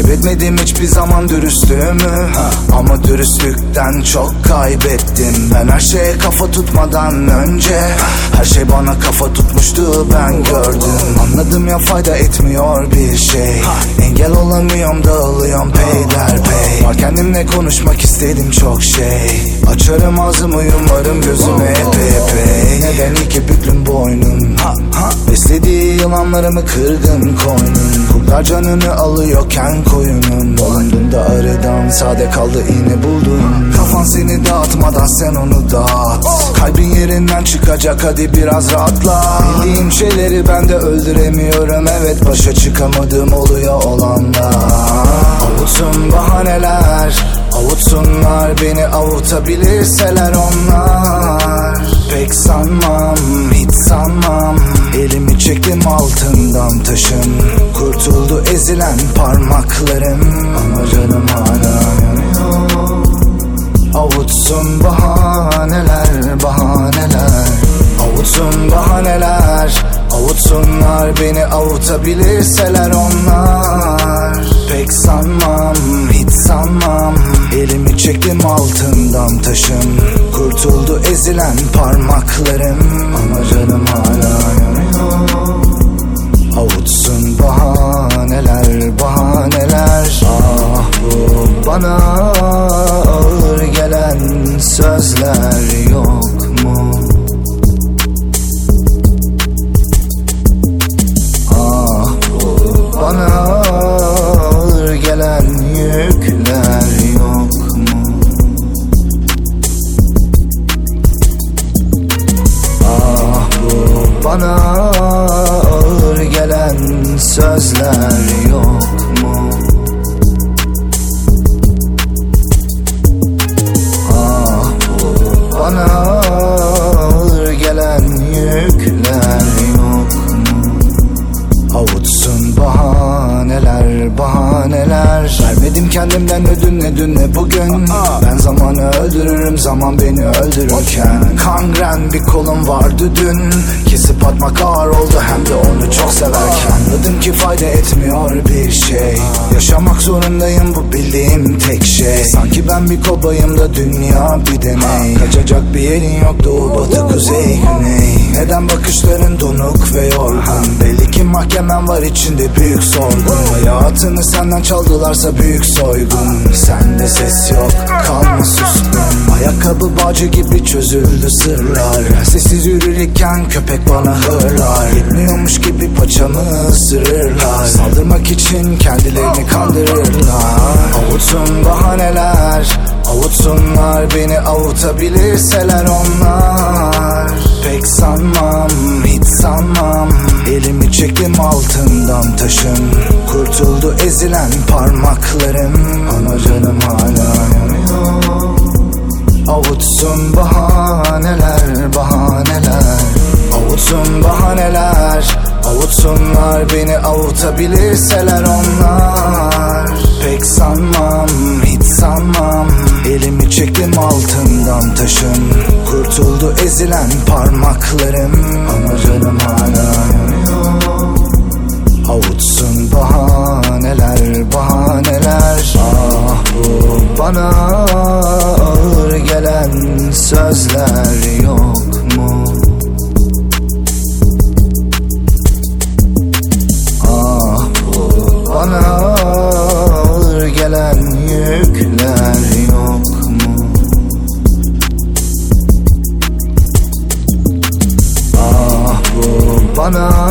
Kaybetmedim hiçbir zaman dürüstlüğümü. Ama dürüstlükten çok kaybettim. Ben her şeye kafa tutmadan önce. Her şey bana kafa tutmuştu ben gördüm. Anladım ya fayda etmiyor bir şey. Engel olamıyorum dağılıyorum peyderpey. Var kendimle konuşmak istedim çok şey. Açarım ağzımı yumarım gözümü epey epey. Neden iki büklüm boynun Beslediği yılanlarımı kırgın koynun Kurtlar canını alıyorken koyunun Dolandığında arıdan sade kaldı iğne buldum Kafan seni dağıtmadan sen onu dağıt. Kalbin yerinden çıkacak hadi biraz rahatla. Bildiğim şeyleri ben de öldüremiyorum Evet başa çıkamadığım oluyor olanlar. Avutsun bahaneler Avutsunlar beni avutabilirseler onlar Ezilen parmaklarım Ama canım hala yanıyor. Avutsun bahaneler bahaneler. Avutsun bahaneler Avutsunlar beni avutabilirseler onlar. Pek sanmam hiç sanmam. Elimi çektim altından taşın. Kurtuldu ezilen parmaklarım Ama canım hala sözler yok mu? Ah bu bana ağır gelen yükler yok mu? Ah bu bana ağır gelen sözler yok bugün Ben zamanı öldürürüm zaman beni öldürürken. Kangren bir kolum vardı dün Kesip atmak ağır oldu hem de onu çok severken. Anladım ki fayda etmiyor bir şey. Yaşamak zorundayım bu bildiğim tek şey. Sanki ben bir kobayım da dünya bir deney. Kaçacak bir yerin yok doğu batı kuzey güney. Neden bakışların donuk ve yorgun? Belli ki mahkemen var içinde büyük sorgun. Hayatını senden çaldılarsa büyük soygun. Sende ses yok kalma suskun Ayakkabı bağcı gibi çözüldü sırlar. Sessiz yürürken köpek bana hırlar. Yetmiyormuş gibi paçamı ısırırlar. Saldırmak için kendilerini kandırırlar. Avutsun bahaneler Avutsunlar beni avutabilirseler onlar. Pek sanmam hiç sanmam. Elimi çektim altından taşın. Kurtuldu ezilen parmaklarım. Ama canım hala yanıyor Avutsun bahaneler bahaneler. Avutsun bahaneler Avutsunlar beni avutabilirseler onlar. Pek sanmam hiç sanmam. Elimi çektim altından taşın. Kurtuldu ezilen parmaklarım. Ama canım hala Ah bu bana